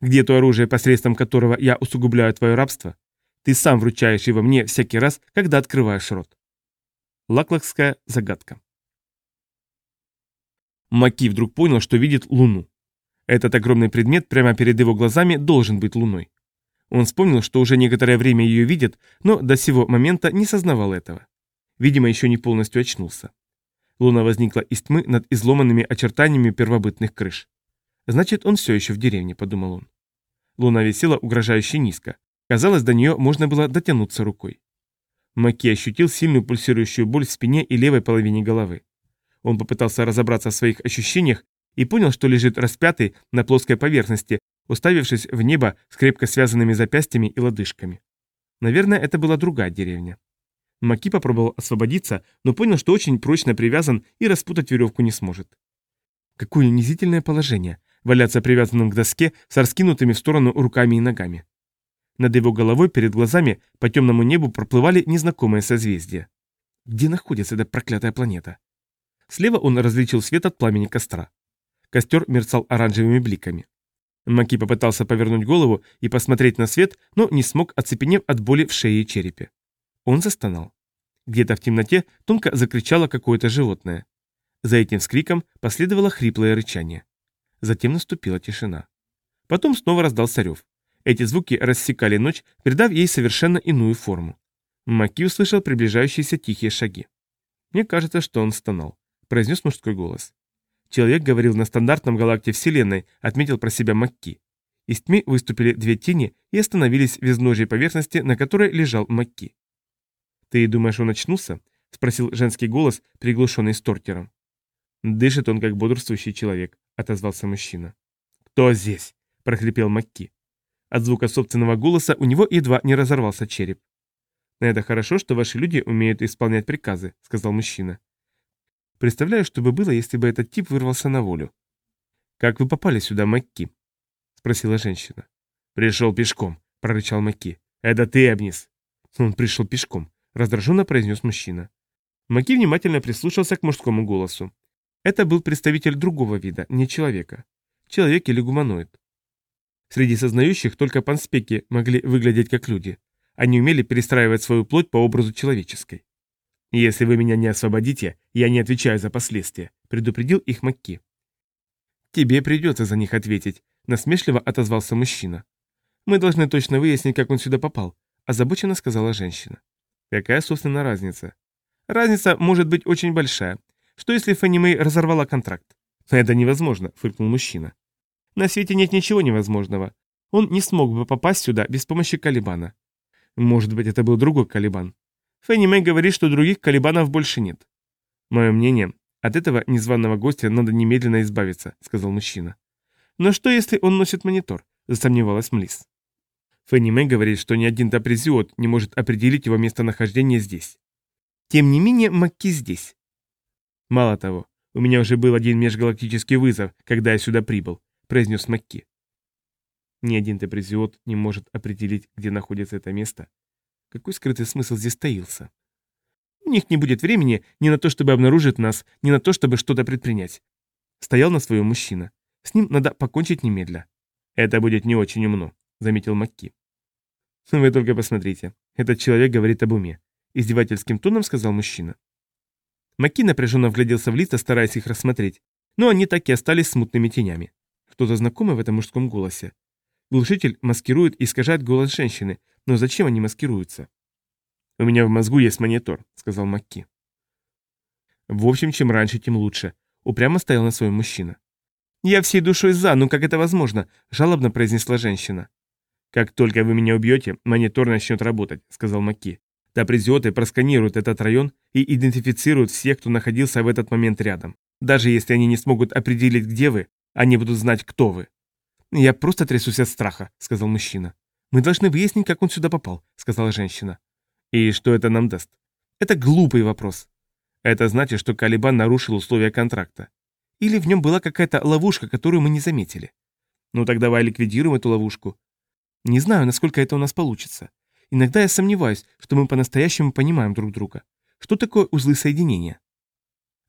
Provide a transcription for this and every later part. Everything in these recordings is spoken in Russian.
где то оружие, посредством которого я усугубляю твое рабство? Ты сам вручаешь его мне всякий раз, когда открываешь рот. Лаклакская загадка. Маки вдруг понял, что видит Луну. Этот огромный предмет прямо перед его глазами должен быть Луной. Он вспомнил, что уже некоторое время ее видит, но до сего момента не сознавал этого. Видимо, еще не полностью очнулся. Луна возникла из тьмы над изломанными очертаниями первобытных крыш. Значит, он все еще в деревне, подумал он. Луна висела угрожающе низко. Казалось, до нее можно было дотянуться рукой. Маки ощутил сильную пульсирующую боль в спине и левой половине головы. Он попытался разобраться в своих ощущениях и понял, что лежит распятый на плоской поверхности, уставившись в небо с крепко связанными запястьями и лодыжками. Наверное, это была другая деревня. Маки попробовал освободиться, но понял, что очень прочно привязан и распутать веревку не сможет. Какое унизительное положение – валяться привязанным к доске с раскинутыми в сторону руками и ногами. Над его головой перед глазами по темному небу проплывали незнакомые созвездия. Где находится эта проклятая планета? Слева он различил свет от пламени костра. Костер мерцал оранжевыми бликами. Маки попытался повернуть голову и посмотреть на свет, но не смог, оцепенев от боли в шее и черепе. Он застонал. Где-то в темноте тонко закричало какое-то животное. За этим вскриком последовало хриплое рычание. Затем наступила тишина. Потом снова раздался рев. Эти звуки рассекали ночь, придав ей совершенно иную форму. Маки услышал приближающиеся тихие шаги. «Мне кажется, что он стонал», — произнес мужской голос. Человек говорил на стандартном галакте Вселенной, отметил про себя Макки. Из тьмы выступили две тени и остановились в изножьей поверхности, на которой лежал Макки. «Ты думаешь, он очнулся?» — спросил женский голос, приглушенный стортером. «Дышит он, как бодрствующий человек», — отозвался мужчина. «Кто здесь?» — прохрипел Макки. От звука собственного голоса у него едва не разорвался череп. «Это хорошо, что ваши люди умеют исполнять приказы», — сказал мужчина. Представляю, что бы было, если бы этот тип вырвался на волю. «Как вы попали сюда, Макки?» — спросила женщина. «Пришел пешком», — прорычал Макки. «Это ты, Эбнис». «Он пришел пешком», — раздраженно произнес мужчина. Маки внимательно прислушался к мужскому голосу. Это был представитель другого вида, не человека. Человек или гуманоид. Среди сознающих только панспеки могли выглядеть как люди. Они умели перестраивать свою плоть по образу человеческой. «Если вы меня не освободите, я не отвечаю за последствия», — предупредил их Макки. «Тебе придется за них ответить», — насмешливо отозвался мужчина. «Мы должны точно выяснить, как он сюда попал», — озабоченно сказала женщина. «Какая, собственно, разница?» «Разница может быть очень большая. Что если Фанни Мэй разорвала контракт?» «Это невозможно», — фыркнул мужчина. «На свете нет ничего невозможного. Он не смог бы попасть сюда без помощи Калибана. Может быть, это был другой Калибан. Фенни Мэй говорит, что других колебанов больше нет. Мое мнение, от этого незваного гостя надо немедленно избавиться, сказал мужчина. Но что, если он носит монитор? Засомневалась Млис. Фенни Мэй говорит, что ни один тапризиот не может определить его местонахождение здесь. Тем не менее, Макки здесь. Мало того, у меня уже был один межгалактический вызов, когда я сюда прибыл, произнес Макки. Ни один тапризиот не может определить, где находится это место, какой скрытый смысл здесь таился? У них не будет времени ни на то, чтобы обнаружить нас, ни на то, чтобы что-то предпринять. Стоял на своем мужчина. С ним надо покончить немедля. Это будет не очень умно, заметил Макки. Вы только посмотрите. Этот человек говорит об уме. Издевательским тоном сказал мужчина. Макки напряженно вгляделся в лица, стараясь их рассмотреть, но они так и остались смутными тенями. Кто-то знакомый в этом мужском голосе. Глушитель маскирует и искажает голос женщины, но зачем они маскируются? «У меня в мозгу есть монитор», — сказал Макки. В общем, чем раньше, тем лучше. Упрямо стоял на своем мужчина. «Я всей душой за, ну как это возможно?» – жалобно произнесла женщина. «Как только вы меня убьете, монитор начнет работать», – сказал Макки. Тапризиоты просканируют этот район и идентифицируют всех, кто находился в этот момент рядом. Даже если они не смогут определить, где вы, они будут знать, кто вы. «Я просто трясусь от страха», – сказал мужчина. «Мы должны выяснить, как он сюда попал», — сказала женщина. «И что это нам даст?» «Это глупый вопрос». «Это значит, что Калибан нарушил условия контракта. Или в нем была какая-то ловушка, которую мы не заметили. Ну так давай ликвидируем эту ловушку. Не знаю, насколько это у нас получится. Иногда я сомневаюсь, что мы по-настоящему понимаем друг друга. Что такое узлы соединения?»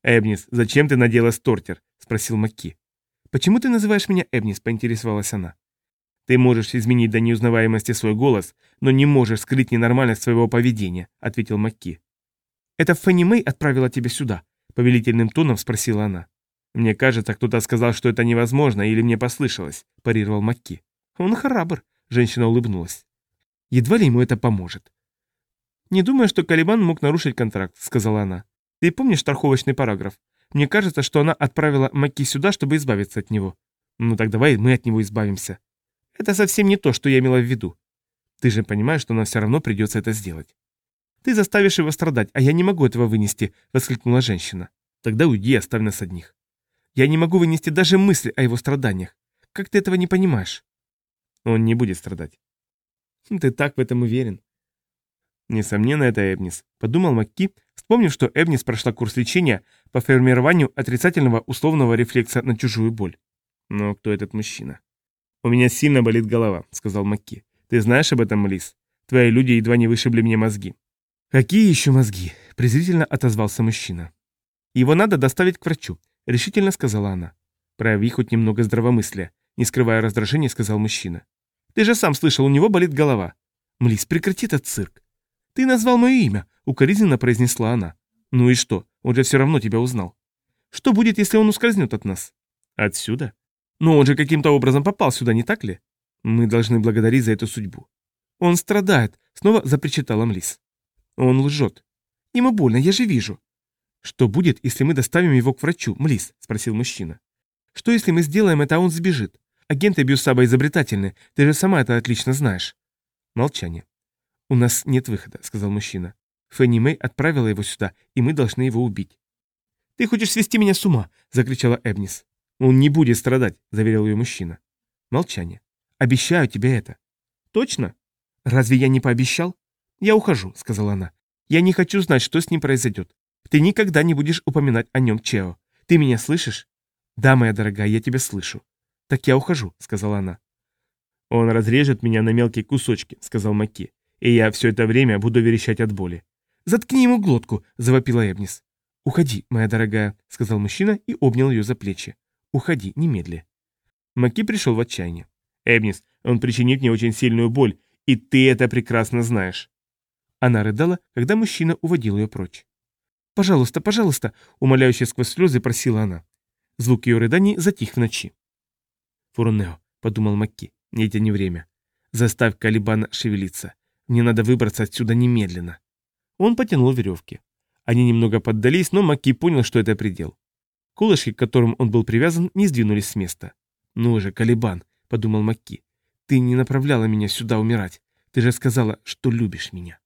«Эбнис, зачем ты надела стортер?» — спросил Макки. «Почему ты называешь меня Эбнис?» — поинтересовалась она. Ты можешь изменить до неузнаваемости свой голос, но не можешь скрыть ненормальность своего поведения», — ответил Макки. «Это Фанни Мэй отправила тебя сюда?» — повелительным тоном спросила она. «Мне кажется, кто-то сказал, что это невозможно, или мне послышалось», — парировал Макки. «Он храбр», — женщина улыбнулась. «Едва ли ему это поможет». «Не думаю, что Калибан мог нарушить контракт», — сказала она. «Ты помнишь страховочный параграф? Мне кажется, что она отправила Макки сюда, чтобы избавиться от него». «Ну так давай мы от него избавимся». «Это совсем не то, что я имела в виду. Ты же понимаешь, что нам все равно придется это сделать». «Ты заставишь его страдать, а я не могу этого вынести», — воскликнула женщина. «Тогда уйди, оставь нас одних». «Я не могу вынести даже мысли о его страданиях. Как ты этого не понимаешь?» «Он не будет страдать». «Ты так в этом уверен?» «Несомненно, это Эбнис», — подумал Макки, вспомнив, что Эбнис прошла курс лечения по формированию отрицательного условного рефлекса на чужую боль. Но кто этот мужчина? «У меня сильно болит голова», — сказал Макки. «Ты знаешь об этом, Лис? Твои люди едва не вышибли мне мозги. «Какие еще мозги?» – презрительно отозвался мужчина. «Его надо доставить к врачу», – решительно сказала она. «Прояви хоть немного здравомыслия», – не скрывая раздражения, сказал мужчина. «Ты же сам слышал, у него болит голова». «Млис, прекрати этот цирк». «Ты назвал мое имя», – укоризненно произнесла она. «Ну и что? Он же все равно тебя узнал». «Что будет, если он ускользнет от нас?» «Отсюда?» «Но он же каким-то образом попал сюда, не так ли?» «Мы должны благодарить за эту судьбу». «Он страдает», — снова запричитала Млис. Он лжет. Ему больно, я же вижу. Что будет, если мы доставим его к врачу, Млис? Спросил мужчина. Что если мы сделаем это, а он сбежит? Агенты Бьюсаба изобретательны, ты же сама это отлично знаешь. Молчание. У нас нет выхода, сказал мужчина. Фенни Мэй отправила его сюда, и мы должны его убить. «Ты хочешь свести меня с ума!» — закричала Эбнис. «Он не будет страдать», — заверил ее мужчина. Молчание. «Обещаю тебе это». «Точно?» «Разве я не пообещал?» «Я ухожу», — сказала она. «Я не хочу знать, что с ним произойдет. Ты никогда не будешь упоминать о нем, Чео. Ты меня слышишь?» «Да, моя дорогая, я тебя слышу». «Так я ухожу», — сказала она. «Он разрежет меня на мелкие кусочки», — сказал Маки. «И я все это время буду верещать от боли». «Заткни ему глотку», — завопила Эбнис. «Уходи, моя дорогая», — сказал мужчина и обнял ее за плечи. «Уходи, немедли». Маки пришел в отчаяние. «Эбнис, он причинит мне очень сильную боль, и ты это прекрасно знаешь». Она рыдала, когда мужчина уводил ее прочь. «Пожалуйста, пожалуйста!» — умоляюще сквозь слезы просила она. Звук ее рыданий затих в ночи. «Фурунео», — подумал Макки, — «это не время. Заставь Калибана шевелиться. Мне надо выбраться отсюда немедленно». Он потянул веревки. Они немного поддались, но Макки понял, что это предел. Колышки, к которым он был привязан, не сдвинулись с места. «Ну же, Калибан», — подумал Макки, — «ты не направляла меня сюда умирать. Ты же сказала, что любишь меня».